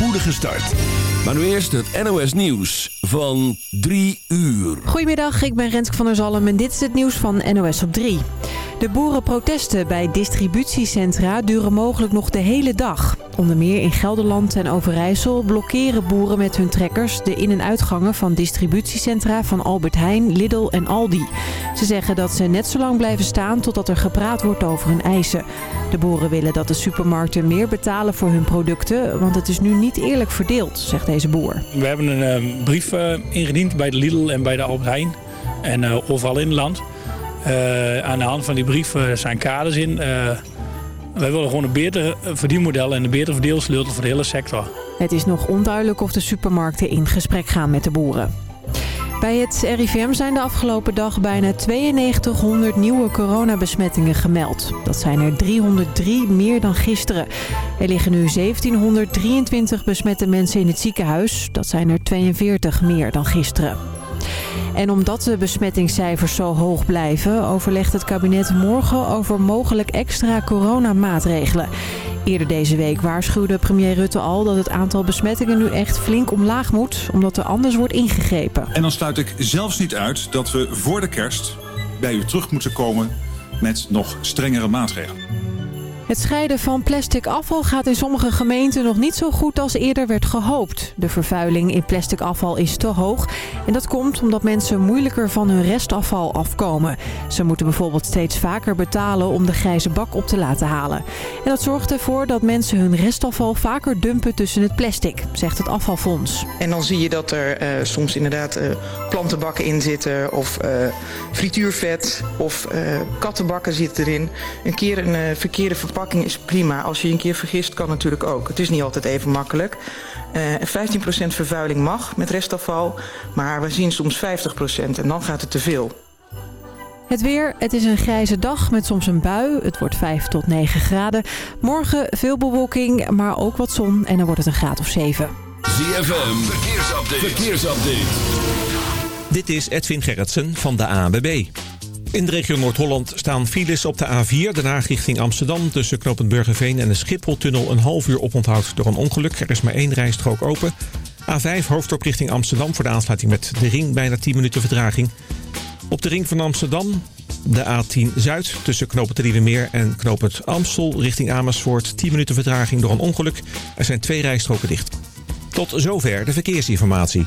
spoedige start. Maar nu eerst het NOS Nieuws van 3 uur. Goedemiddag, ik ben Renske van der Zalm en dit is het nieuws van NOS op 3. De boerenprotesten bij distributiecentra duren mogelijk nog de hele dag. Onder meer in Gelderland en Overijssel blokkeren boeren met hun trekkers... de in- en uitgangen van distributiecentra van Albert Heijn, Lidl en Aldi. Ze zeggen dat ze net zo lang blijven staan totdat er gepraat wordt over hun eisen. De boeren willen dat de supermarkten meer betalen voor hun producten... want het is nu niet eerlijk verdeeld, zegt deze boer. We hebben een uh, brief uh, ingediend bij de Lidl en bij de Albert Heijn en uh, overal in het land... Uh, aan de hand van die brief zijn kaders in. Uh, wij willen gewoon een beter verdienmodel en een beter verdeelsleutel voor de hele sector. Het is nog onduidelijk of de supermarkten in gesprek gaan met de boeren. Bij het RIVM zijn de afgelopen dag bijna 9200 nieuwe coronabesmettingen gemeld. Dat zijn er 303 meer dan gisteren. Er liggen nu 1723 besmette mensen in het ziekenhuis. Dat zijn er 42 meer dan gisteren. En omdat de besmettingscijfers zo hoog blijven... overlegt het kabinet morgen over mogelijk extra coronamaatregelen. Eerder deze week waarschuwde premier Rutte al dat het aantal besmettingen nu echt flink omlaag moet... omdat er anders wordt ingegrepen. En dan sluit ik zelfs niet uit dat we voor de kerst bij u terug moeten komen met nog strengere maatregelen. Het scheiden van plastic afval gaat in sommige gemeenten nog niet zo goed als eerder werd gehoopt. De vervuiling in plastic afval is te hoog. En dat komt omdat mensen moeilijker van hun restafval afkomen. Ze moeten bijvoorbeeld steeds vaker betalen om de grijze bak op te laten halen. En dat zorgt ervoor dat mensen hun restafval vaker dumpen tussen het plastic, zegt het afvalfonds. En dan zie je dat er uh, soms inderdaad uh, plantenbakken in zitten of uh, frituurvet of kattenbakken zitten erin. Een keer een verkeerde verpakking verpakking is prima. Als je je een keer vergist, kan natuurlijk ook. Het is niet altijd even makkelijk. Uh, 15% vervuiling mag met restafval, maar we zien soms 50% en dan gaat het te veel. Het weer, het is een grijze dag met soms een bui. Het wordt 5 tot 9 graden. Morgen veel bewolking, maar ook wat zon en dan wordt het een graad of 7. ZFM, verkeersupdate. verkeersupdate. Dit is Edwin Gerritsen van de ANWB. In de regio Noord-Holland staan files op de A4, daarna richting Amsterdam... tussen knooppunt Burgerveen en de Schipholtunnel een half uur oponthoud door een ongeluk. Er is maar één rijstrook open. A5 hoofddorp richting Amsterdam voor de aansluiting met de ring, bijna 10 minuten vertraging. Op de ring van Amsterdam de A10 Zuid tussen knooppunt Meer en knooppunt Amstel richting Amersfoort... 10 minuten vertraging door een ongeluk. Er zijn twee rijstroken dicht. Tot zover de verkeersinformatie.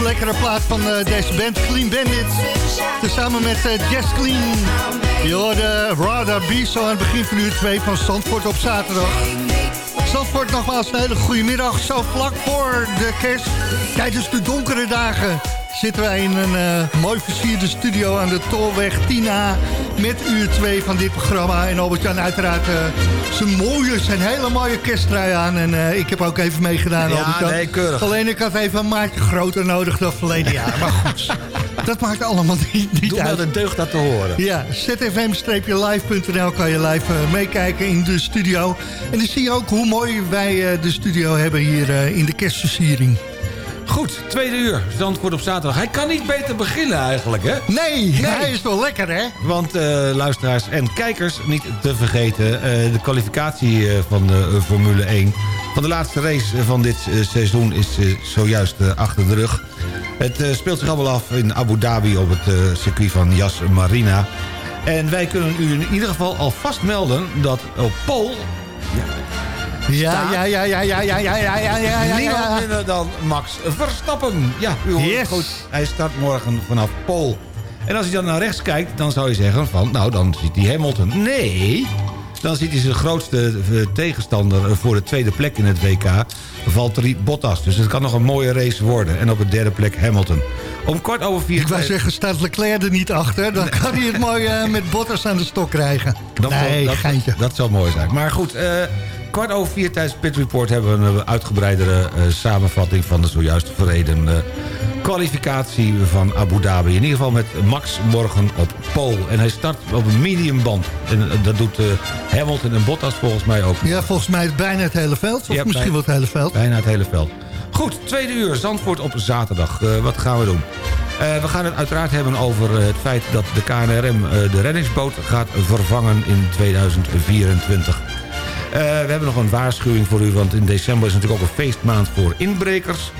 lekkere plaat van eh, deze band, Clean Bandits. Tezamen met uh, Jess Clean. Je hoorde Radar Be zo aan het begin van uur 2 van Zandvoort op zaterdag. Zandvoort nogmaals een hele goede middag. Zo vlak voor de kerst, tijdens de donkere dagen... zitten wij in een eh, mooi versierde studio aan de Tolweg 10A... met uur 2 van dit programma. En Albert-Jan uiteraard uh, zijn mooie, zijn hele mooie kersttrui aan. En uh, ik heb ook even meegedaan, Ja, Albert-Jan. nee, keurig. Alleen ik had even een maatje groter nodig dan verleden jaar. Maar goed, dat maakt allemaal niet, niet Doe uit. de deugd dat te horen. Ja, zfm-live.nl kan je live eh, meekijken in de studio. En dan zie je ook hoe mooi wij eh, de studio hebben hier eh, in de kerstversiering. Goed, tweede uur. Zandvoort op zaterdag. Hij kan niet beter beginnen eigenlijk, hè? Nee, hij is wel lekker, hè? Want eh, luisteraars en kijkers, niet te vergeten... eh, de kwalificatie eh, van de Formule 1... van de laatste race van dit seizoen is zojuist achter de rug. Het speelt zich allemaal af in Abu Dhabi op het circuit van Yas Marina. En wij kunnen u in ieder geval alvast melden dat op Pol... Ja, ja, ja, ja, ja, ja, ja, ja, ja, ja, ja, Niemand minder dan Max Verstappen. Ja, u hoort Yes. goed. Hij start morgen vanaf Pol. En als hij dan naar rechts kijkt, dan zou je zeggen van... nou, dan ziet hij Hamilton. Nee, dan ziet hij zijn grootste eh, tegenstander eh, voor de tweede plek in het WK... Valtteri Bottas. Dus het kan nog een mooie race worden. En op de derde plek Hamilton. Om kwart over vier... Ik wou zeggen, staat Leclerc er niet achter... dan kan hij het mooi eh, met Bottas aan de stok krijgen. Dat nee, zal, dat, geintje. dat zou mooi zijn. Maar goed, eh, kwart over vier tijdens Pit Report... hebben we een uitgebreidere eh, samenvatting van de zojuist verreden... kwalificatie van Abu Dhabi. In ieder geval met Max morgen op pole. En hij start op een medium band. En dat doet Hamilton en Bottas volgens mij ook. Ja, volgens mij bijna het hele veld. Of Ja, misschien bij- wel het hele veld. Bijna het hele veld. Goed, tweede uur, Zandvoort op zaterdag. Eh, wat gaan we doen? Eh, we gaan het uiteraard hebben over eh, het feit dat de KNRM de reddingsboot gaat vervangen in 2024. Eh, we hebben nog een waarschuwing voor u, want in december is natuurlijk ook een feestmaand voor inbrekers.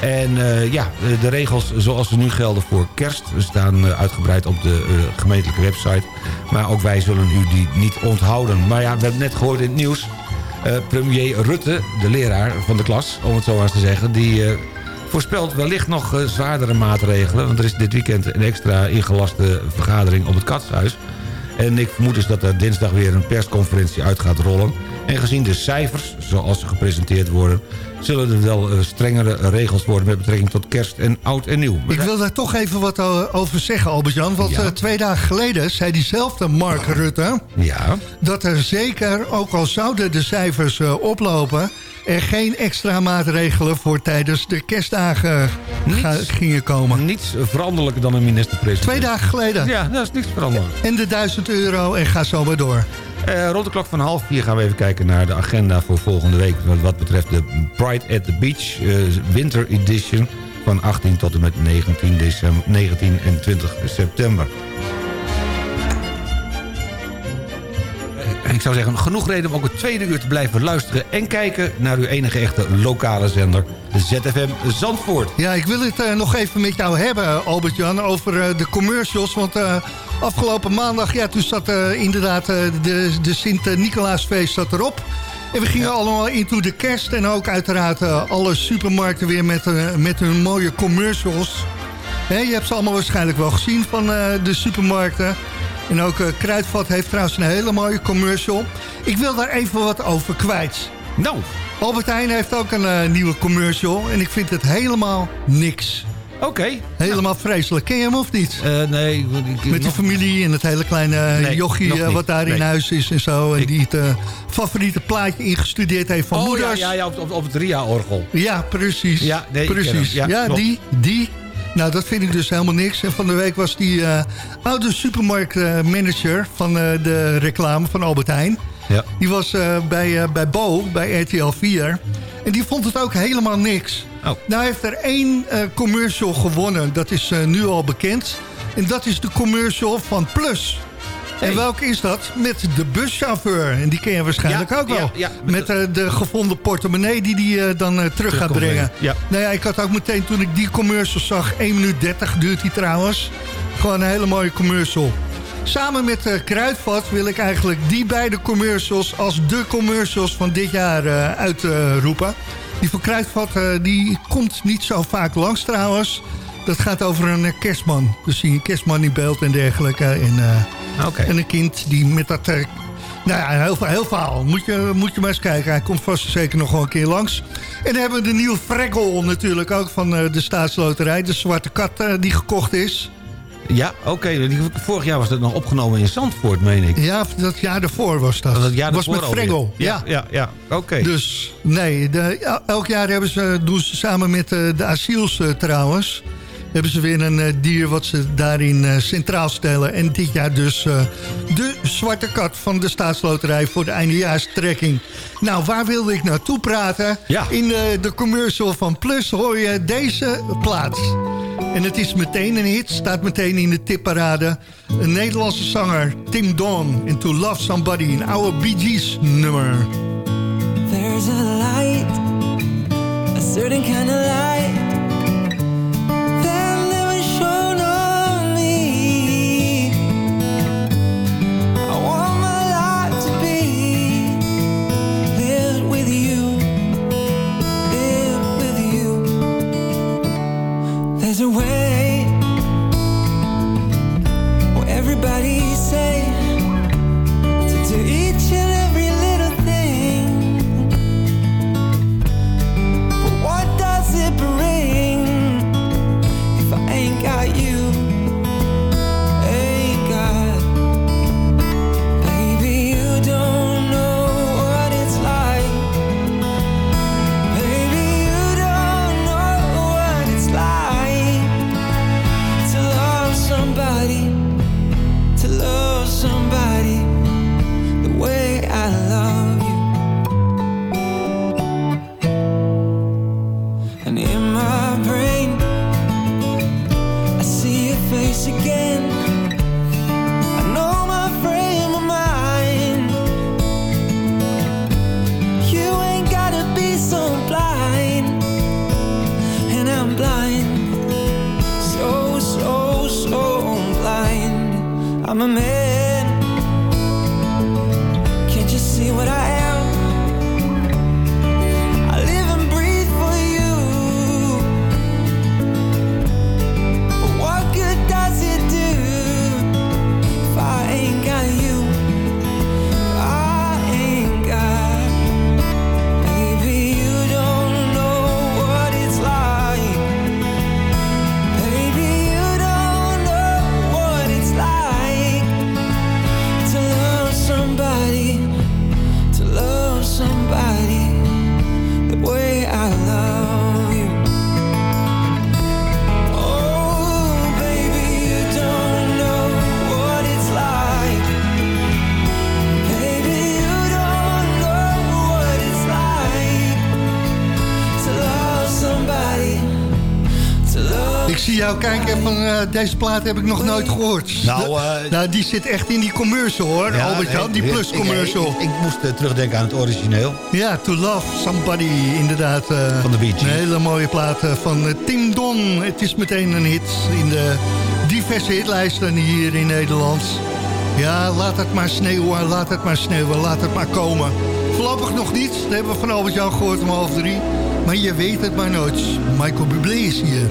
En ja, de- regels zoals ze nu gelden voor kerst... staan uitgebreid op de gemeentelijke website. Maar ook wij zullen u die niet onthouden. Maar ja, we hebben net gehoord in het nieuws... eh, premier Rutte, de leraar van de klas, om het zo maar te zeggen... die eh, voorspelt wellicht nog eh, zwaardere maatregelen. Want er is dit weekend een extra ingelaste vergadering op het Katshuis. En ik vermoed dus dat er dinsdag weer een persconferentie uit gaat rollen. En gezien de cijfers, zoals ze gepresenteerd worden... zullen er wel eh, strengere regels worden met betrekking tot kerst en oud en nieuw. Ik wil daar toch even wat o- over zeggen, Albert-Jan. Want Ja. eh, twee dagen geleden zei diezelfde Mark Rutte... Ja, dat er zeker, ook al zouden de cijfers eh, oplopen... er geen extra maatregelen voor tijdens de kerstdagen Niets. gingen komen. niets veranderlijker dan een minister-president. Twee dagen geleden. Ja, dat is niks veranderlijk. En de 1000 euro en ga zo maar door. Eh, rond de klok van half vier gaan we even kijken naar de agenda voor volgende week... wat- wat betreft de Pride at the Beach eh, Winter Edition... van 18 tot en met 19, december, 19 en 20 september. Ik zou zeggen, genoeg reden om ook het tweede uur te blijven luisteren... en kijken naar uw enige echte lokale zender, de ZFM Zandvoort. Ja, ik wil het eh, nog even met jou hebben, Albert-Jan, over eh, de commercials. Want eh, afgelopen maandag, ja, toen zat inderdaad de, de Sint-Nicolaasfeest zat erop. En we gingen allemaal into de kerst. En ook uiteraard alle supermarkten weer met, met hun mooie commercials. Je hebt ze allemaal waarschijnlijk wel gezien van de supermarkten. En ook eh, Kruidvat heeft trouwens een hele mooie commercial. Ik wil daar even wat over kwijt. Nou, Albert Heijn heeft ook een eh, nieuwe commercial. En ik vind het helemaal niks. oké. Helemaal vreselijk. Ken je hem of niet? Eh, nee, ik- ik- Met die nog- familie en het hele kleine Nee, jochie wat daar in huis is en zo. En Ik- die het favoriete plaatje ingestudeerd heeft van Oh ja, moeders. ja, ja op, op, op het RIA-orgel. Ja, precies. Ja, nee, precies. Ja, Ja, die, die. Nou, dat vind ik dus helemaal niks. En van de week was die eh, oude supermarktmanager van eh, de reclame van Albert Heijn. Ja. Die was eh, bij, bij Bo, bij RTL 4. En die vond het ook helemaal niks. Oh. Nou heeft er één commercial gewonnen. Dat is nu al bekend. En dat is de commercial van Plus. En welke is dat? Met de buschauffeur. En die ken je waarschijnlijk Ja, ook wel. ja, ja. met eh, de gevonden portemonnee die hij dan eh, terug gaat brengen. Nou ja, ik had ook meteen toen ik die commercial zag... 1 minuut 30 duurt die trouwens. Gewoon een hele mooie commercial. Samen met eh, Kruidvat wil ik eigenlijk die beide commercials... als de commercials van dit jaar eh, uitroepen. die van Kruidvat eh, die komt niet zo vaak langs trouwens. Dat gaat over een eh, kerstman. Dus zie je een kerstman in beeld en dergelijke. En, eh, en een kind die met dat... eh, nou ja, heel, heel verhaal. Moet je, moet je maar eens kijken. Hij komt vast zeker nog wel een keer langs. En dan hebben we de nieuwe Fregel natuurlijk ook van de staatsloterij. De zwarte kat die gekocht is. Ja, oké. Vorig jaar was dat nog opgenomen in Zandvoort, meen ik. Ja, dat jaar daarvoor was dat. Dat jaar was met? Fregel. Ja, ja, ja. Oké. Dus nee, de, el- elk jaar hebben ze, doen ze samen met de asiels trouwens... hebben ze weer een eh, dier wat ze daarin eh, centraal stellen. En dit jaar dus eh, de zwarte kat van de staatsloterij... voor de eindejaarstrekking. Nou, waar wilde ik naartoe praten? Ja. In eh, de commercial van Plus hoor je deze plaats. En het is meteen een hit, staat meteen in de tipparade. Een Nederlandse zanger, Tim Dawn. En To Love Somebody, een oude Bee Gees nummer. There's a light, a certain kind of light There's a way Ik zie jou kijken van eh, deze plaat heb ik nog nooit gehoord. Nou, De- eh, nou, die zit echt in die commercial hoor, Ja, Albert Jan, die Plus ik- commercial. Ik, ik moest eh, terugdenken aan het origineel. Ja, To Love Somebody, inderdaad. Van de Gees. Een hele mooie plaat van Tim Don. Het is meteen een hit in de diverse hitlijsten hier in Nederland. Ja, laat het maar sneeuwen, laat het maar sneeuwen, laat het maar komen. Voorlopig nog niet, dat hebben we van Albert Jan gehoord om half drie. Maar je weet het maar nooit. Michael Bublé is hier.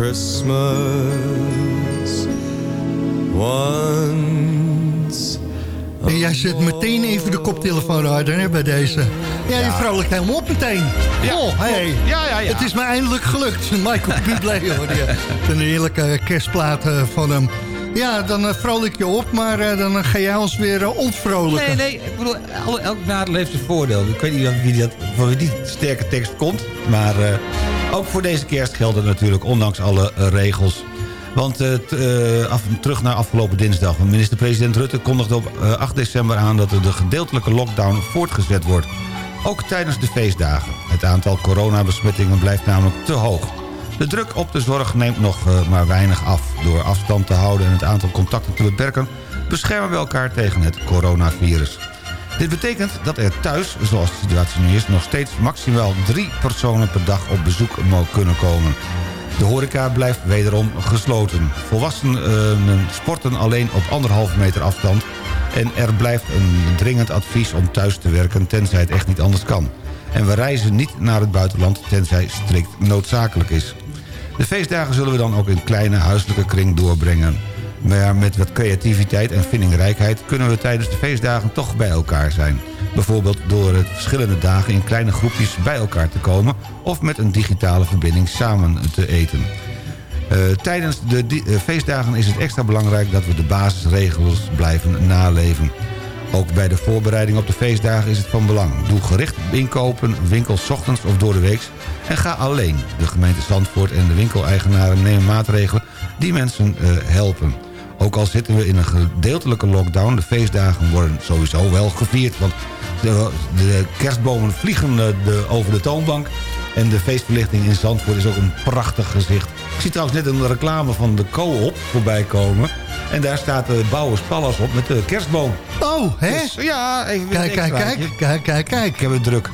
Christmas once. En jij zet meteen even de koptelefoon harder hè, bij deze. Ja, je vrolijk helemaal op meteen. Oh, hey. Ja, ja, ja. Het is me eindelijk gelukt. Michael Bublé hoor je. Een heerlijke kerstplaat eh, van hem. Ja, dan uh, vrolijk je op, maar dan ga jij ons weer ontvrolijken. Nee, nee, ik bedoel, elk nadeel heeft zijn voordeel. Ik weet niet wie dat, van wie die sterke tekst komt, maar ook voor deze kerst gelden natuurlijk, ondanks alle regels. Want af, terug naar afgelopen dinsdag. Minister-president Rutte kondigde op 8 december aan... dat de gedeeltelijke lockdown voortgezet wordt. Ook tijdens de feestdagen. Het aantal coronabesmettingen blijft namelijk te hoog. De druk op de zorg neemt nog maar weinig af. Door afstand te houden en het aantal contacten te beperken... beschermen we elkaar tegen het coronavirus. Dit betekent dat er thuis, zoals de situatie nu is... nog steeds maximaal drie personen per dag op bezoek mogen kunnen komen. De horeca blijft wederom gesloten. Volwassenen sporten alleen op anderhalve meter afstand... en er blijft een dringend advies om thuis te werken... tenzij het echt niet anders kan. En we reizen niet naar het buitenland tenzij strikt noodzakelijk is. De feestdagen zullen we dan ook in kleine huiselijke kring doorbrengen. Maar met wat creativiteit en vindingrijkheid... kunnen we tijdens de feestdagen toch bij elkaar zijn. Bijvoorbeeld door het verschillende dagen in kleine groepjes bij elkaar te komen... of met een digitale verbinding samen te eten. Uh, tijdens de uh, feestdagen is het extra belangrijk dat we de basisregels blijven naleven. Ook bij de voorbereiding op de feestdagen is het van belang. Doe gericht inkopen, winkels ochtends of door de week. En ga alleen. De gemeente Zandvoort en de winkeleigenaren nemen maatregelen die mensen uh, helpen. Ook al zitten we in een gedeeltelijke lockdown... de feestdagen worden sowieso wel gevierd... want de, de kerstbomen vliegen de, over de toonbank... en de feestverlichting in Zandvoort is ook een prachtig gezicht. Ik zie trouwens net een reclame van de co-op voorbij komen... en daar staat de Bouwers Pallas op met de kerstboom. Oh, hè? Dus, ja, even kijk, kijk, kijk, kijk, kijk, kijk. Ik heb het druk.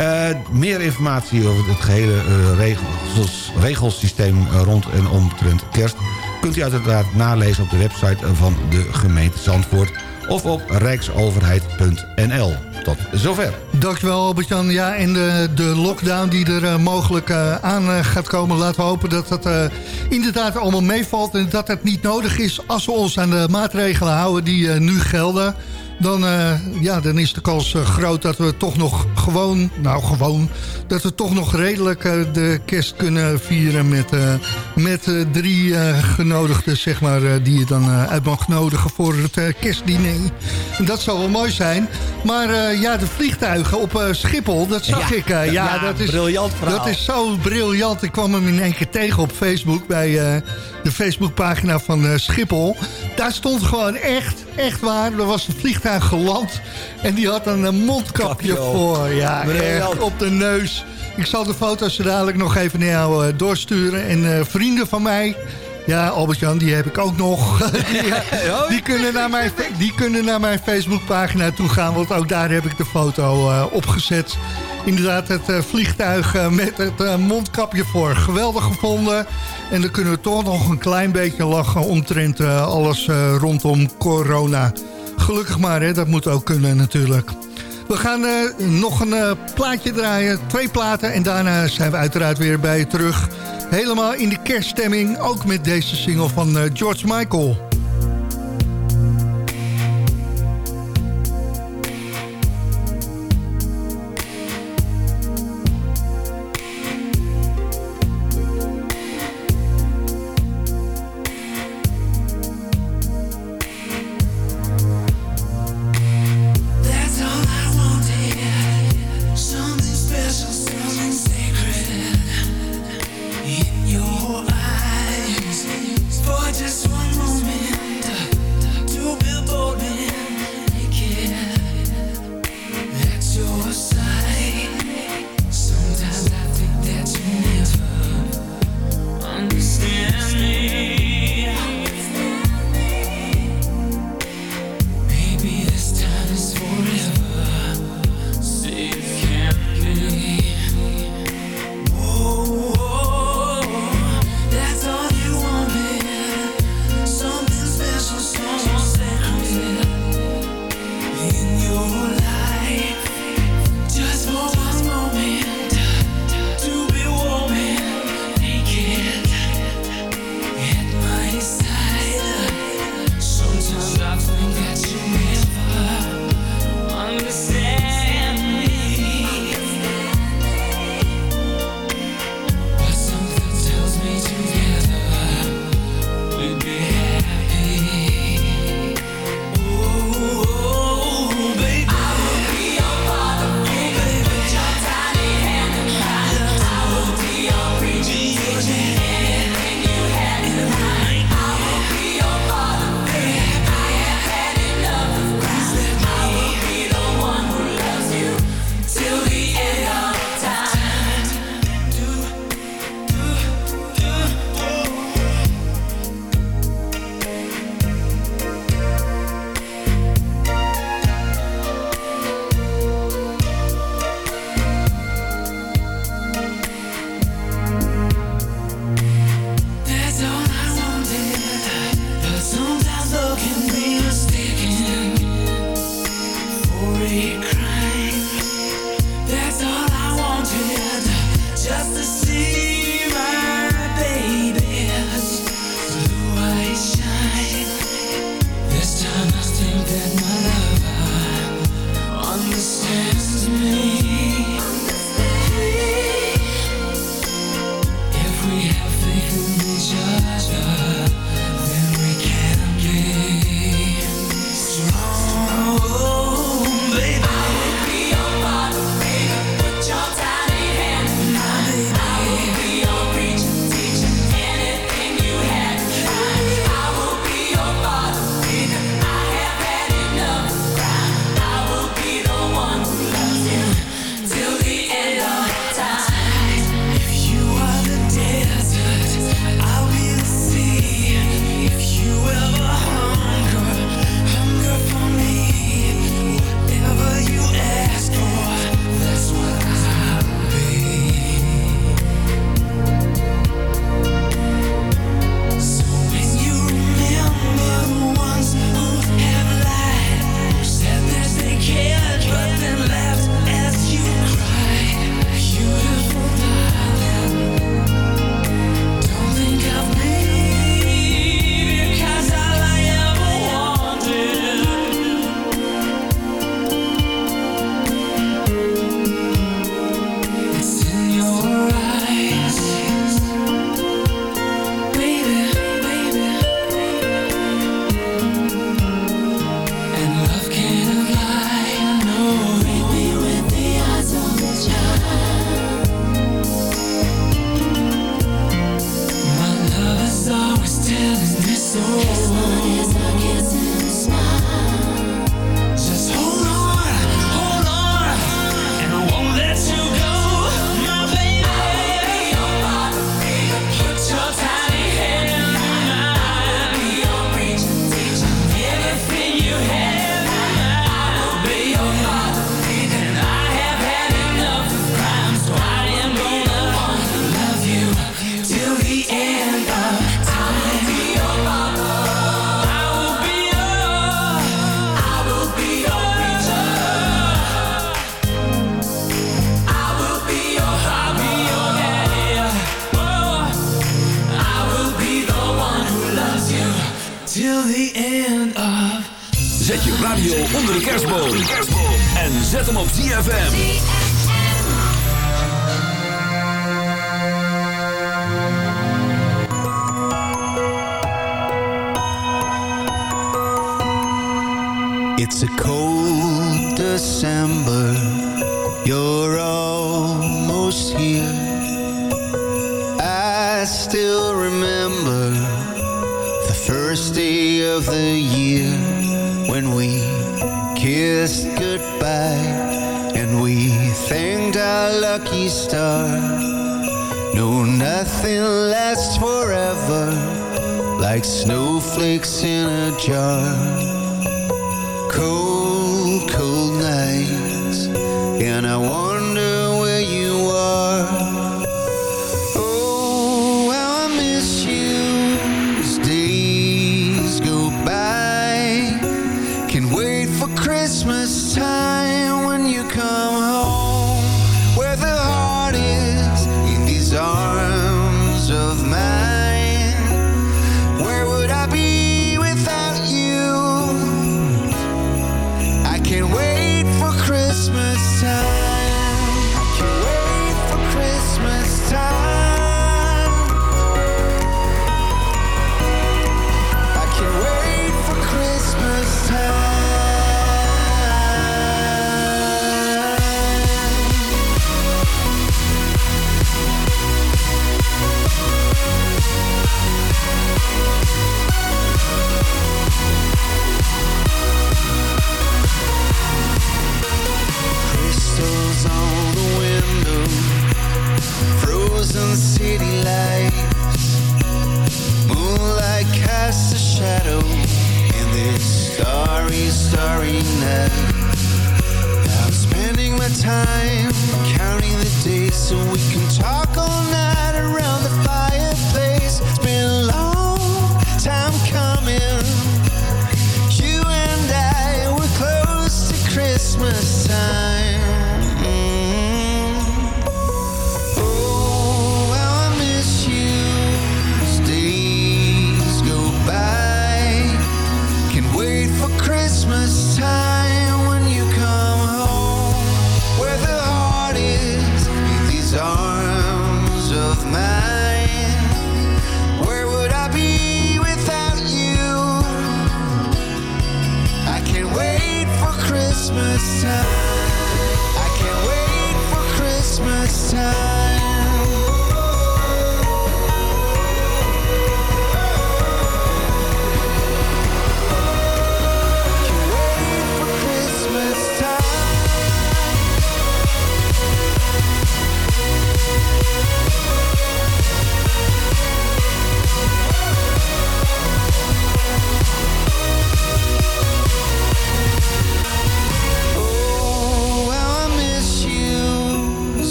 Uh, meer informatie over het gehele uh, regels, regelsysteem rond en omtrent kerst... kunt u uiteraard nalezen op de website van de gemeente Zandvoort... of op rijksoverheid.nl. Tot zover. Dankjewel Albert-Jan. Ja, en de, de lockdown die er uh, mogelijk aan gaat komen... laten we hopen dat dat inderdaad allemaal meevalt... en dat het niet nodig is als we ons aan de maatregelen houden die nu gelden dan, uh, ja, dan is de kans uh, groot dat we toch nog gewoon, nou gewoon, dat we toch nog redelijk uh, de kerst kunnen vieren met, met drie genodigden, zeg maar, die je dan uit mag nodigen voor het kerstdiner. En dat zou wel mooi zijn. Maar eh, ja, de vliegtuigen op eh, Schiphol, dat zag Ja, ik. eh, ja, ja, dat is, briljant verhaal. Dat is zo briljant. Ik kwam hem in één keer tegen op Facebook... bij eh, de Facebookpagina van eh, Schiphol. Daar stond gewoon echt, echt waar... er was een vliegtuig geland... en die had een eh, mondkapje Kapje voor. Ja, echt op de neus. Ik zal de foto's dadelijk nog even naar jou eh, doorsturen. En eh, vrienden van mij... Ja, Albert-Jan, die heb ik ook nog. die, eh, die, kunnen naar mijn, die kunnen naar mijn Facebookpagina toe gaan... want ook daar heb ik de foto eh, opgezet. Inderdaad, het eh, vliegtuig eh, met het eh, mondkapje voor. Geweldig gevonden. En dan kunnen we toch nog een klein beetje lachen... omtrent alles rondom corona. Gelukkig maar, hè, dat moet ook kunnen natuurlijk. We gaan nog een plaatje draaien, twee platen... en daarna zijn we uiteraard weer bij je terug. Helemaal in de kerststemming, ook met deze single van George Michael.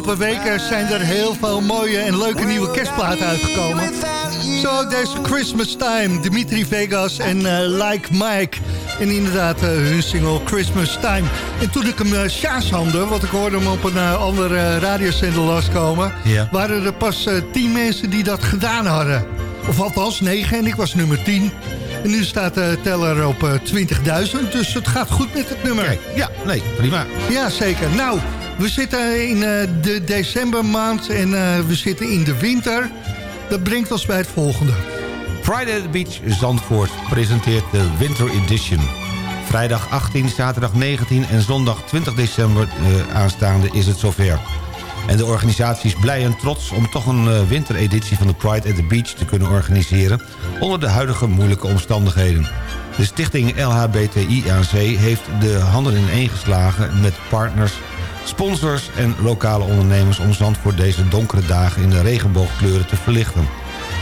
Afgelopen weken zijn er heel veel mooie en leuke nieuwe kerstplaten uitgekomen. Zo ook deze Christmas Time, Dimitri Vegas en eh, Like Mike. En inderdaad eh, hun single Christmas Time. En toen ik hem uh, Sjaas handde, want ik hoorde hem op een eh, andere radiozender loskomen... Ja. waren er pas eh, tien mensen die dat gedaan hadden. Of althans negen en ik was nummer 10. En nu staat de teller op eh, 20.000, dus het gaat goed met het nummer. Ja, nee, prima. Ja, zeker. Nou, we zitten in eh, de decembermaand en eh, we zitten in de winter. Dat brengt ons bij het volgende. Friday at the Beach Zandvoort presenteert de Winter Edition. Vrijdag 18, zaterdag 19 en zondag 20 december eh, aanstaande is het zover. En de organisatie is blij en trots om toch een wintereditie van de Pride at the Beach te kunnen organiseren... onder de huidige moeilijke omstandigheden. De stichting LHBTI-AC heeft de handen ineen geslagen met partners sponsors en lokale ondernemers... om Zandvoort deze donkere dagen in de regenboogkleuren te verlichten.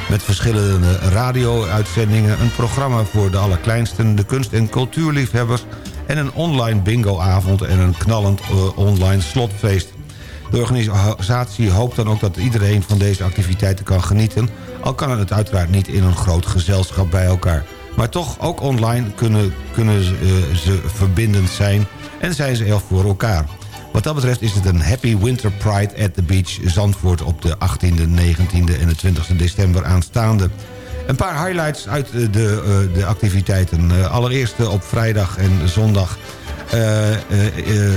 Met verschillende radio-uitzendingen, een programma voor de allerkleinsten... de kunst- en cultuurliefhebbers en een online bingoavond... en een knallend eh, online slotfeest. De organisatie hoopt dan ook dat iedereen van deze activiteiten kan genieten... al kan het uiteraard niet in een groot gezelschap bij elkaar. Maar toch, ook online kunnen, kunnen ze, eh, ze verbindend zijn... en zijn ze er voor elkaar. Wat dat betreft is het een Happy Winter Pride at the Beach Zandvoort... op de 18e, 19e en de 20e december aanstaande. Een paar highlights uit de, de, de activiteiten. Uh, allereerst op vrijdag en zondag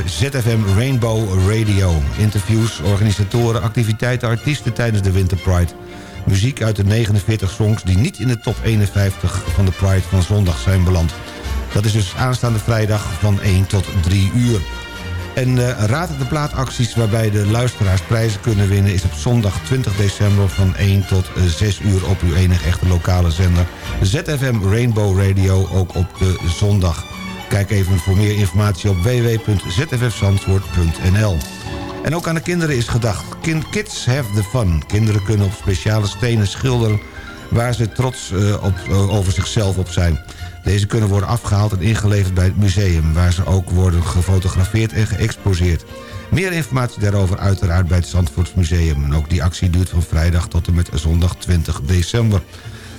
ZFM Rainbow Radio. Interviews, organisatoren, activiteiten, artiesten tijdens de Winter Pride. Muziek uit de 49 songs die niet in de top 51 van de Pride van zondag zijn beland. Dat is dus aanstaande vrijdag van 1 tot 3 uur. En uh, Raad de Plaat acties waarbij de luisteraars prijzen kunnen winnen... is op zondag 20 december van 1 tot 6 uur op uw enige echte lokale zender... ZFM Rainbow Radio, ook op de zondag. Kijk even voor meer informatie op www.zfmzandvoort.nl. En ook aan de kinderen is gedacht. Kids have the fun. Kinderen kunnen op speciale stenen schilderen... waar ze trots uh, op, over zichzelf op zijn. Deze kunnen worden afgehaald en ingeleverd bij het museum... waar ze ook worden gefotografeerd en geëxposeerd. Meer informatie daarover uiteraard bij het Zandvoortsmuseum. En ook die actie duurt van vrijdag tot en met zondag 20 december.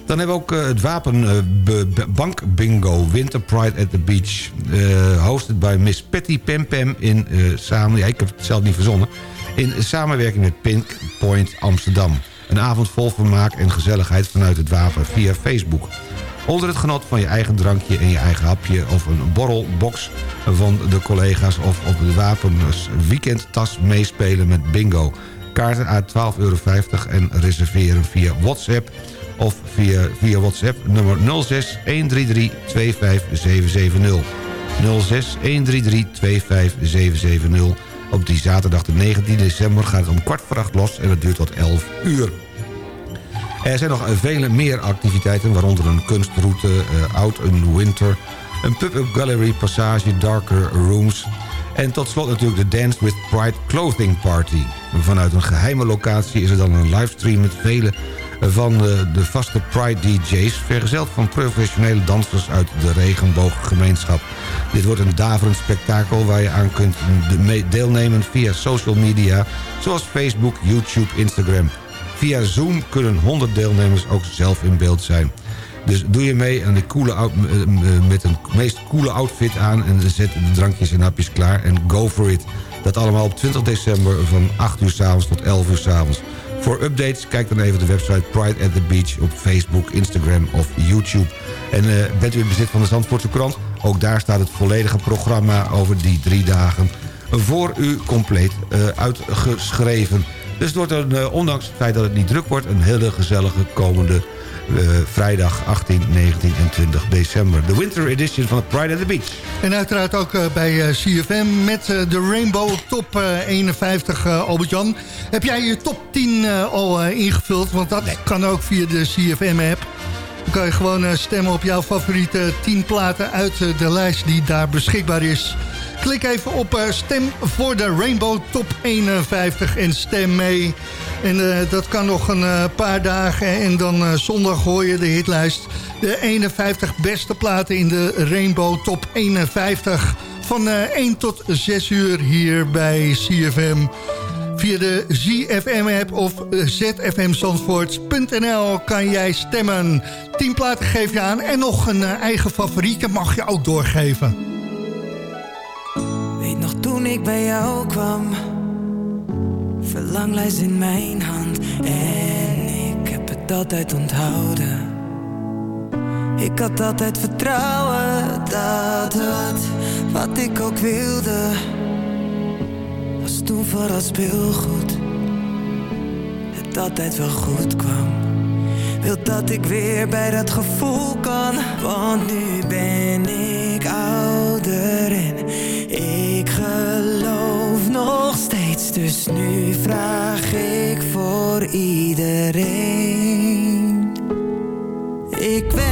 Dan hebben we ook uh, het wapenbank uh, bingo Winter Pride at the Beach. Uh, hosted bij Miss Patty Pem Pem in samen... Ja, ik heb het zelf niet verzonnen. In samenwerking met Pink Point Amsterdam. Een avond vol vermaak en gezelligheid vanuit het wapen via Facebook. Onder het genot van je eigen drankje en je eigen hapje... of een borrelbox van de collega's... of op de wapens weekendtas meespelen met bingo. Kaarten uit 12,50 euro en reserveren via WhatsApp... of via, via WhatsApp nummer 06 133 25770. 06 133 25770. Op die zaterdag de 19 december gaat het om kwart voor acht los... en het duurt tot 11 uur. Er zijn nog vele meer activiteiten, waaronder een kunstroute, uh, Out in Winter... een pub-up gallery, passage, darker rooms... en tot slot natuurlijk de Dance with Pride Clothing Party. Vanuit een geheime locatie is er dan een livestream met vele van de, de vaste Pride DJ's... vergezeld van professionele dansers uit de regenbooggemeenschap. Dit wordt een daverend spektakel waar je aan kunt deelnemen via social media... zoals Facebook, YouTube, Instagram... Via Zoom kunnen 100 deelnemers ook zelf in beeld zijn. Dus doe je mee aan de coole met een meest coole outfit aan... en zet de drankjes en hapjes klaar en go for it. Dat allemaal op 20 december van 8 uur s'avonds tot 11 uur s'avonds. Voor updates kijk dan even de website Pride at the Beach... op Facebook, Instagram of YouTube. En uh, bent u in bezit van de Zandvoortse krant? Ook daar staat het volledige programma over die drie dagen... voor u compleet uh, uitgeschreven... Dus het wordt een, uh, ondanks het feit dat het niet druk wordt... een hele gezellige komende uh, vrijdag 18, 19 en 20 december. De winter edition van Pride at the Beach. En uiteraard ook uh, bij CFM met de Rainbow Top 51, Albert-Jan. Heb jij je top 10 al ingevuld? Want dat nee. kan ook via de CFM-app. Dan kan je gewoon stemmen op jouw favoriete 10 platen uit de lijst die daar beschikbaar is... Klik even op uh, stem voor de Rainbow Top 51 en stem mee. En uh, dat kan nog een uh, paar dagen en dan zondag hoor je de hitlijst. De 51 beste platen in de Rainbow Top 51 van 1 tot 6 uur hier bij CFM. Via de ZFM-app of zfmzandvoort.nl kan jij stemmen. 10 platen geef je aan en nog een eigen favoriete mag je ook doorgeven toen ik bij jou kwam. Verlanglijst in mijn hand en ik heb het altijd onthouden. Ik had altijd vertrouwen dat het wat ik ook wilde, was toen vooral speelgoed. Het altijd wel goed kwam. Wil dat ik weer bij dat gevoel kan, want nu ben ik ouder en ik dus nu vraag ik voor iedereen. Ik wens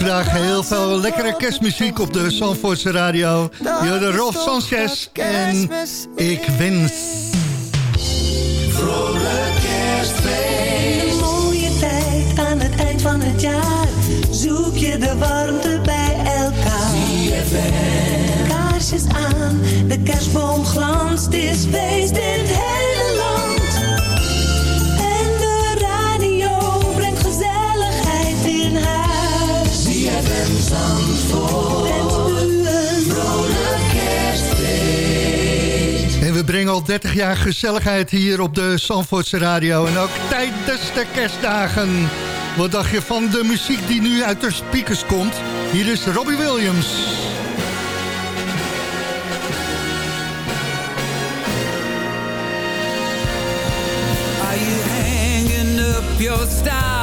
vandaag heel veel lekkere kerstmuziek op de Zandvoortse radio. Jorden Rolf Sanchez en ik wens. Vrolijk kerstfeest. Een mooie tijd aan het eind van het jaar. Zoek je de warmte bij elkaar. Kaarsjes aan, de kerstboom glanst, is feest in het al 30 jaar gezelligheid hier op de Zandvoortse Radio. En ook tijdens de kerstdagen. Wat dacht je van de muziek die nu uit de speakers komt? Hier is Robbie Williams. Are you hanging up your style?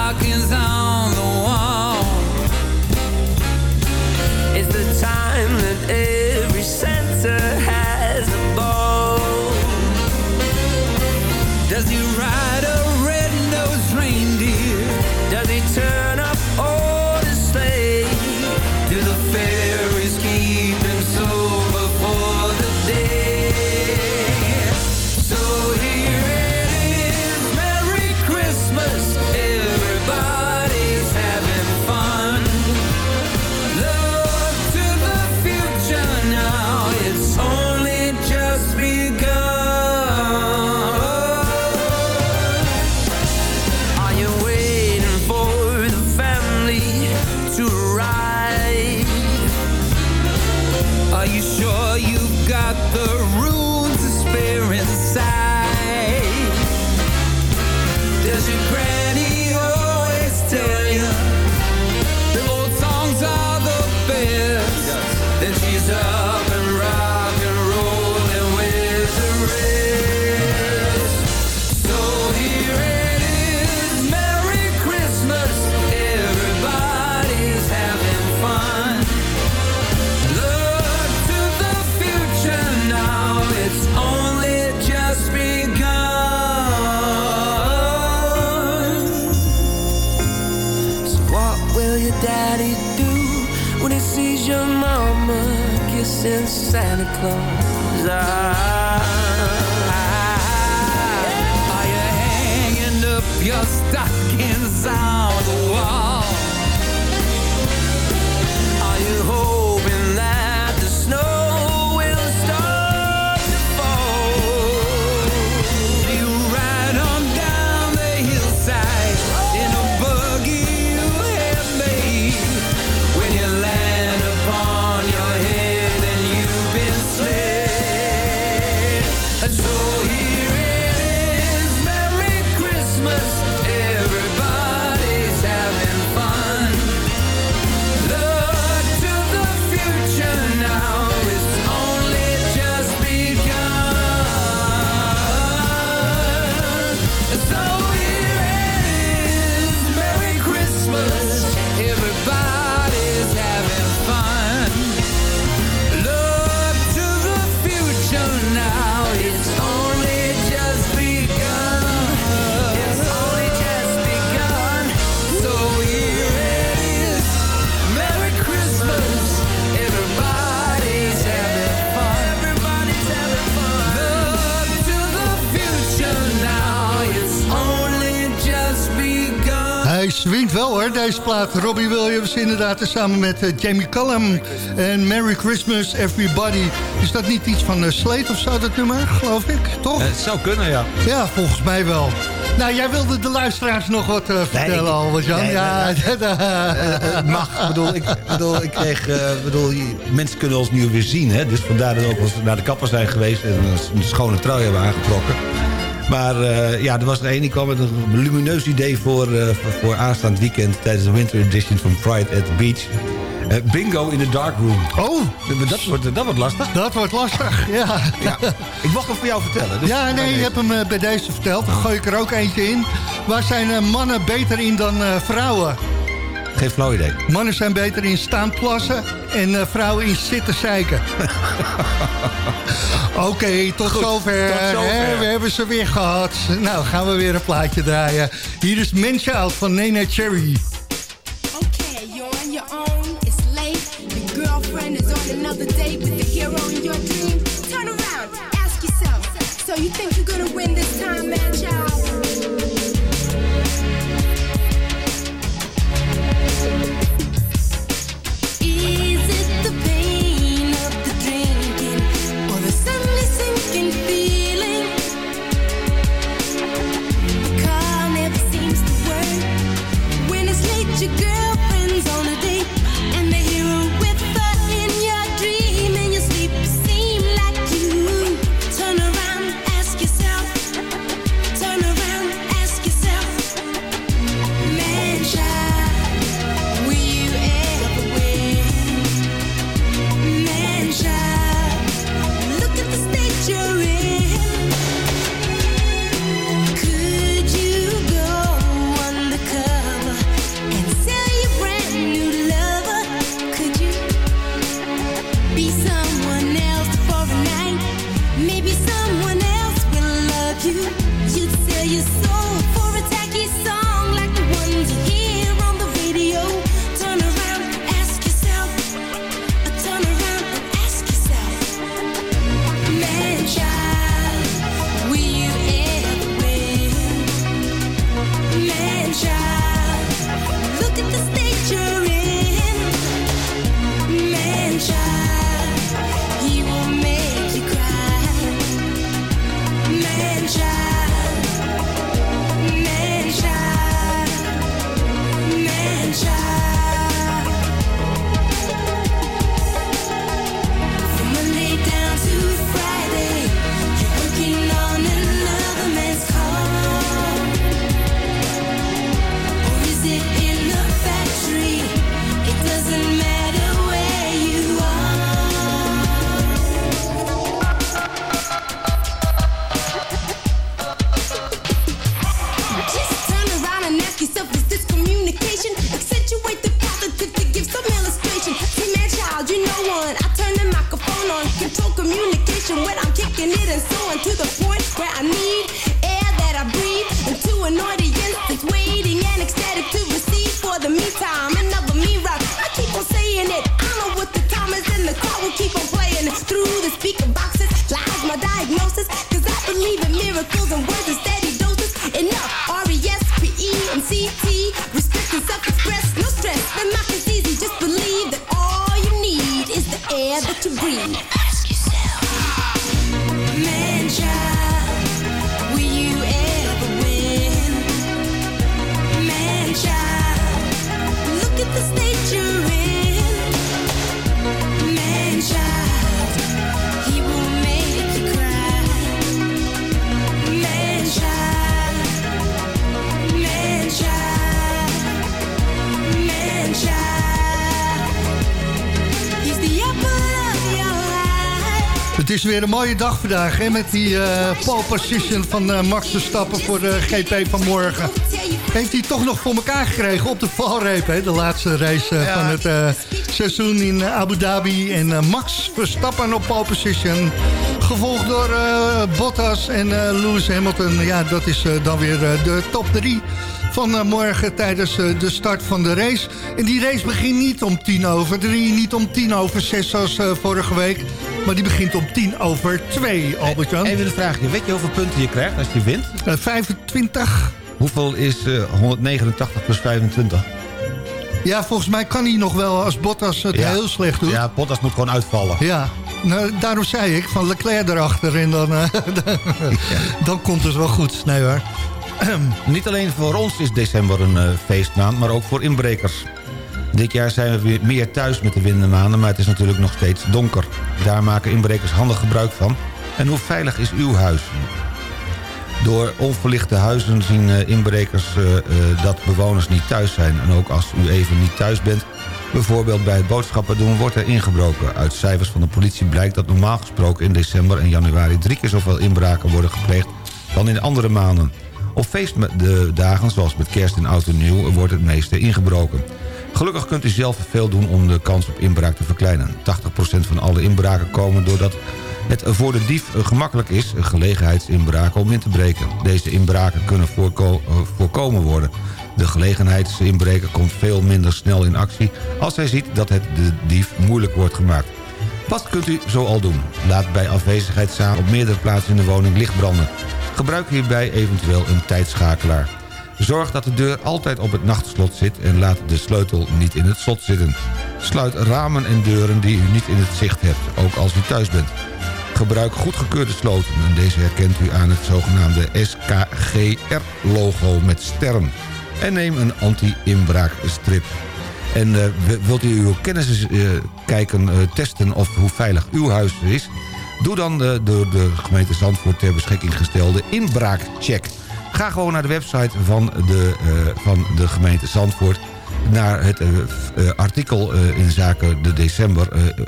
Plaat. Robbie Williams inderdaad en samen met eh, Jamie Cullum. En Merry Christmas Everybody. Is dat niet iets van uh, Slate of zo, dat nummer, geloof ik? Toch? Het zou kunnen, ja. Ja, volgens mij wel. Nou, jij wilde de luisteraars nog wat uh, vertellen, nee, ja, nee, dat- Het mag. Ik bedoel, ik, bedoel, ik kreeg, eh, bedoel, mensen kunnen ons nu weer zien. Hè? Dus vandaar dat we ook eens naar de kapper zijn geweest... en een schone trui hebben aangetrokken. Maar eh, ja, er was er één die kwam met een lumineus idee voor, eh, voor, voor aanstaand weekend... tijdens de winter edition van Pride at the Beach. Eh, bingo in the dark room. Oh! Dat wordt, dat wordt lastig. Dat wordt lastig, ja. Ja, ik mocht hem voor jou vertellen. Dus ja, nee, je hebt hem bij deze verteld. Dan gooi ik er ook eentje in. Waar zijn mannen beter in dan vrouwen? Geen flauw idee. Mannen zijn beter in staan plassen en eh, vrouwen in zitten zeiken. Oké, tot, zover. tot zover. Hè, we hebben ze weer gehad. Nou, gaan we weer een plaatje draaien. Hier is Manchild van Nena Cherry. Okay, you're on your own, it's late. Your girlfriend is on another date with the hero in your dream. Turn around, ask yourself. So you think you're gonna win this time, man, child? Met die eh, pole position van uh, Max Verstappen voor de GP van morgen. Heeft hij toch nog voor elkaar gekregen op de valreep. Hè? De laatste race eh, van het seizoen in Abu Dhabi. En Max Verstappen op pole position. Gevolgd door Bottas en Lewis Hamilton. Ja, dat is dan weer de top 3 vanmorgen eh, tijdens eh, de start van de race. En die race begint niet om tien over drie, niet om tien over zes zoals eh, vorige week. Maar die begint om tien over twee, Albert-Jan. Even een vraagje. Weet je hoeveel punten je krijgt als je wint? 25. Hoeveel is 189 plus 25? Ja, volgens mij kan hij nog wel als Bottas het heel slecht doet. Ja, Bottas moet gewoon uitvallen. Ja, nou, daarom zei ik van Leclerc erachter en dan, dan komt het wel goed. Nee hoor. Niet alleen voor ons is december een eh, feestmaand, maar ook voor inbrekers. Dit jaar zijn we weer meer thuis met de wintermaanden, maar het is natuurlijk nog steeds donker. Daar maken inbrekers handig gebruik van. En hoe veilig is uw huis? Door onverlichte huizen zien eh, inbrekers eh, dat bewoners niet thuis zijn. En ook als u even niet thuis bent, bijvoorbeeld bij het boodschappen doen, wordt er ingebroken. Uit cijfers van de politie blijkt dat normaal gesproken in december en januari drie keer zoveel inbraken worden gepleegd dan in andere maanden. Op feestdagen, zoals met kerst en oud en nieuw, wordt het meeste ingebroken. Gelukkig kunt u zelf veel doen om de kans op inbraak te verkleinen. 80% van alle inbraken komen doordat het voor de dief gemakkelijk is... gelegenheidsinbraken om in te breken. Deze inbraken kunnen eh, voorkomen worden. De gelegenheidsinbreker komt veel minder snel in actie... als hij ziet dat het de dief moeilijk wordt gemaakt. Wat kunt u zo al doen? Laat bij afwezigheid samen op meerdere plaatsen in de woning licht branden. Gebruik hierbij eventueel een tijdschakelaar. Zorg dat de deur altijd op het nachtslot zit en laat de sleutel niet in het slot zitten. Sluit ramen en deuren die u niet in het zicht hebt, ook als u thuis bent. Gebruik goedgekeurde sloten en deze herkent u aan het zogenaamde SKGR-logo met sterren. En neem een anti-inbraakstrip. En eh, wilt u uw kennis eh, kijken, eh, testen of hoe veilig uw huis is... doe dan de door de gemeente Zandvoort ter beschikking gestelde inbraakcheck. Ga gewoon naar de website van de, eh, van de gemeente Zandvoort... naar het eh, eh, artikel in zaken de december...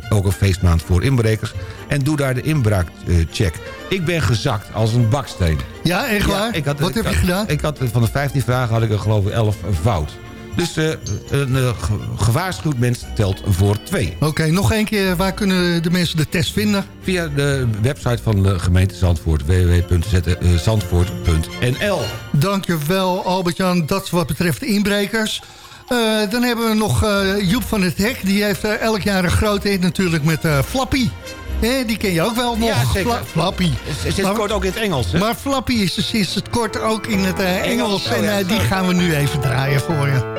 ook een feestmaand voor inbrekers... en doe daar de inbraakcheck. Ik ben gezakt als een baksteen. Ja, echt waar? ik had, Wat ik heb je gedaan? Ik had, van de 15 vragen had ik er geloof ik 11 fout. Dus eh, een eh, ge- gewaarschuwd mens telt voor twee. Oké, nog één keer. Waar kunnen de mensen de test vinden? Via de website van de gemeente Zandvoort. www.zandvoort.nl Dankjewel Albert-Jan, dat is wat betreft de inbrekers. Eh, dan hebben we nog eh, Joep van het Hek. Die heeft eh, elk jaar een grote hit natuurlijk met eh, Flappy. Die ken je ook wel nog. Ja. Fla- Flappy. Sinds Maar- kort ook in het Engels. Hè? Maar Flappy is sinds het kort ook in het eh, Engels. Engels, oh en eh, die gaan we nu even draaien voor je.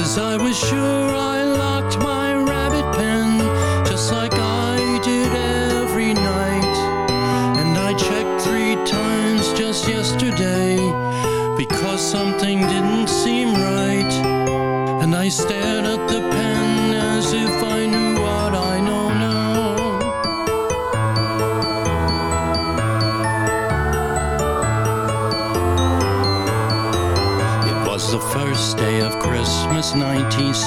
Cause I was sure I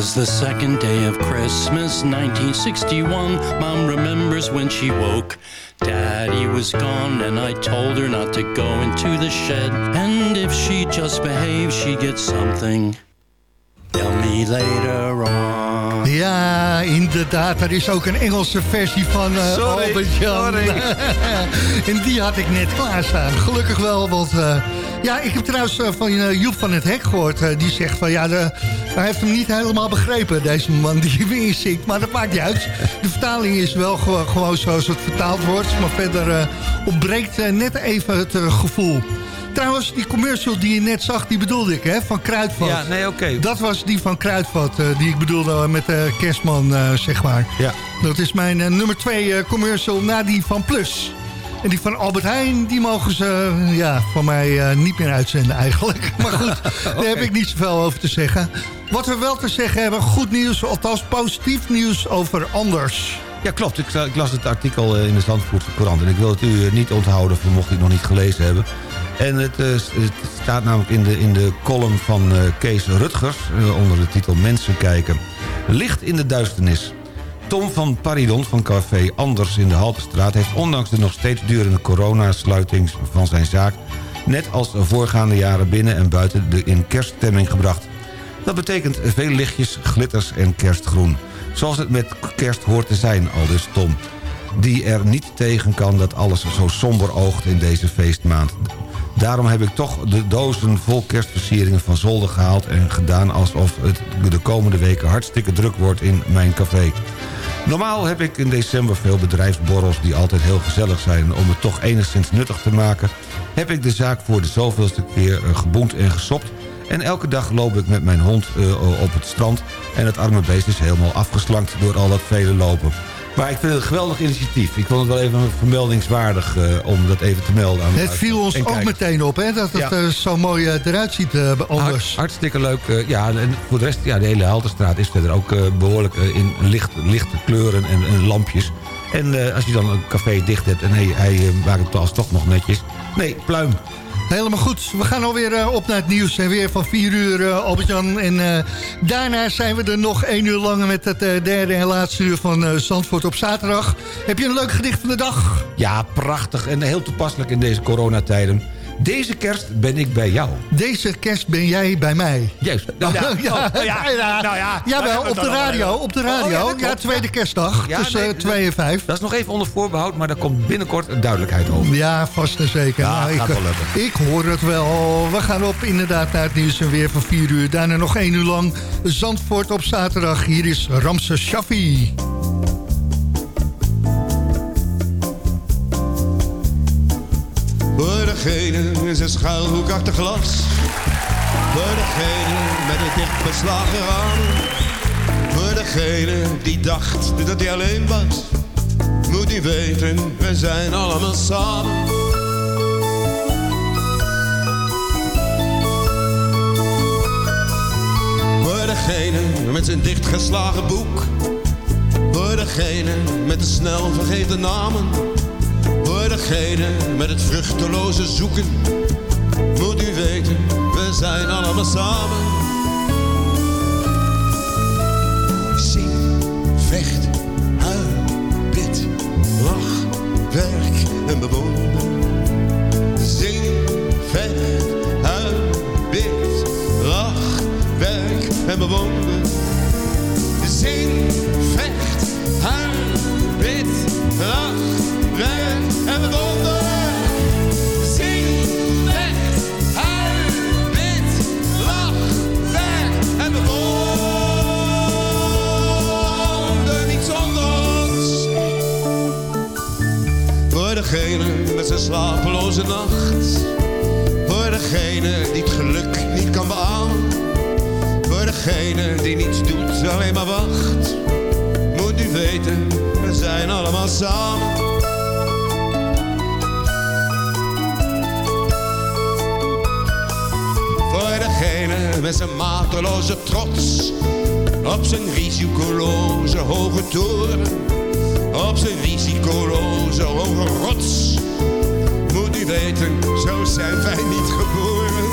was the second day of Christmas, 1961. Mom remembers when she woke. Daddy was gone, and I told her not to go into the shed. And if she just behaved, she'd get something. Tell me later on. Ja, inderdaad. Er is ook een Engelse versie van Sorry, Albert Jan. sorry. en die had ik net klaarstaan. Gelukkig wel, want... eh, ja, ik heb trouwens eh, van eh, Joep van het Hek gehoord. eh, die zegt van ja, de, hij heeft hem niet helemaal begrepen, deze man die weer zingt. Maar dat maakt niet uit. De vertaling is wel gewoon, gewoon zoals het vertaald wordt. Maar verder ontbreekt net even het gevoel. Trouwens, die commercial die je net zag, die bedoelde ik, hè, van Kruidvat. Ja, nee, oké. Dat was die van Kruidvat, eh, die ik bedoelde met de kerstman, eh, zeg maar. Ja. Dat is mijn nummer twee commercial na die van Plus. En die van Albert Heijn, die mogen ze ja, van mij niet meer uitzenden eigenlijk. Maar goed, daar heb ik niet zoveel over te zeggen. Wat we wel te zeggen hebben, goed nieuws, althans positief nieuws over Anders. Ja, klopt. Ik, ik las het artikel in de Zandvoortse Courant. En ik wil het u niet onthouden, mocht u het nog niet gelezen hebben. En het, eh, het staat namelijk in de, in de column van eh, Kees Rutgers... eh, onder de titel Mensen kijken. Licht in de duisternis. Tom van Paridon van Café Anders in de Haltestraat... heeft ondanks de nog steeds durende coronasluiting van zijn zaak... net als de voorgaande jaren binnen en buiten de in kerststemming gebracht. Dat betekent veel lichtjes, glitters en kerstgroen. Zoals het met kerst hoort te zijn, aldus Tom. Die er niet tegen kan dat alles zo somber oogt in deze feestmaand. Daarom heb ik toch de dozen vol kerstversieringen van zolder gehaald... en gedaan alsof het de komende weken hartstikke druk wordt in mijn café. Normaal heb ik in december veel bedrijfsborrels die altijd heel gezellig zijn. Om het toch enigszins nuttig te maken... heb ik de zaak voor de zoveelste keer eh, geboend en gesopt... En elke dag loop ik met mijn hond eh, op het strand... en het arme beest is helemaal afgeslankt door al dat vele lopen. Maar ik vind het een geweldig initiatief. Ik vond het wel even vermeldingswaardig eh, om dat even te melden. Aan Het viel ons ook meteen op, hè, dat het Ja. eh, zo mooi eh, eruit ziet anders. Hart- hartstikke leuk. ja, en voor de rest, ja, de hele Halterstraat is verder ook eh, behoorlijk eh, in licht, lichte kleuren en, en lampjes. En als je dan een café dicht hebt en hij, hij maakt het alsnog nog netjes. Nee, pluim. Helemaal goed. We gaan alweer eh, op naar het nieuws. En weer van 4 uur, eh, Albert-Jan. En eh, daarna zijn we er nog één uur langer met het derde en laatste uur van eh, Zandvoort op zaterdag. Heb je een leuk gedicht van de dag? Ja, prachtig en heel toepasselijk in deze coronatijden. Deze kerst ben ik bij jou. Deze kerst ben jij bij mij. Juist. Ja, Nou ja, oh, ja, ja, nou ja. Jawel, op de dan radio, op de radio. Oh, ja, tweede kerstdag, tussen nee, 2 en 5. Dat is nog even onder voorbehoud, maar daar komt binnenkort duidelijkheid over. Ja, vast en zeker. Ja, Nou, ik, ik hoor het wel. We gaan op inderdaad naar het nieuws en weer van 4 uur. Daarna nog één uur lang Zandvoort op zaterdag. Hier is Ramse Shaffi. Degene in zijn schuilhoek achter glas. Voor degene met het dicht beslagen raam. Voor degene die dacht dat hij alleen was. Moet hij weten, we zijn allemaal samen. Voor degene met zijn dichtgeslagen boek. Voor degene met de snel vergeten namen. Met het vruchteloze zoeken. Moet u weten, we zijn allemaal samen. Zing, vecht, huil, bid, lach, werk en bewonen. Zing, vecht, huil, bid, lach, werk en bewonen. Zing, degene met zijn slapeloze nacht. Voor degene die het geluk niet kan beamen. degene die niets doet, alleen maar wacht. Moet u weten, we zijn allemaal samen. Voor degene met zijn mateloze trots. Op zijn risicoloze hoge toren. Op zijn risicoloze hoge rots. Moet u weten, zo zijn wij niet geboren.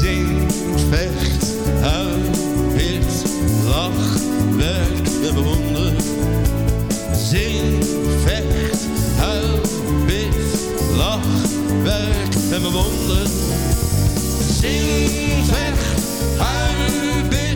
Zing, vecht, huil, hit, lach, werk en bewonder. Zing, vecht, huil, bid, lach, werk en bewonder. Zing, vecht, huil, bid,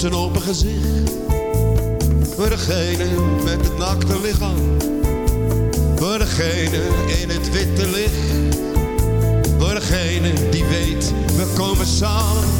zijn open gezicht. Voor degene met het nakte lichaam. Voor degene in het witte licht. Voor degene die weet, we komen samen.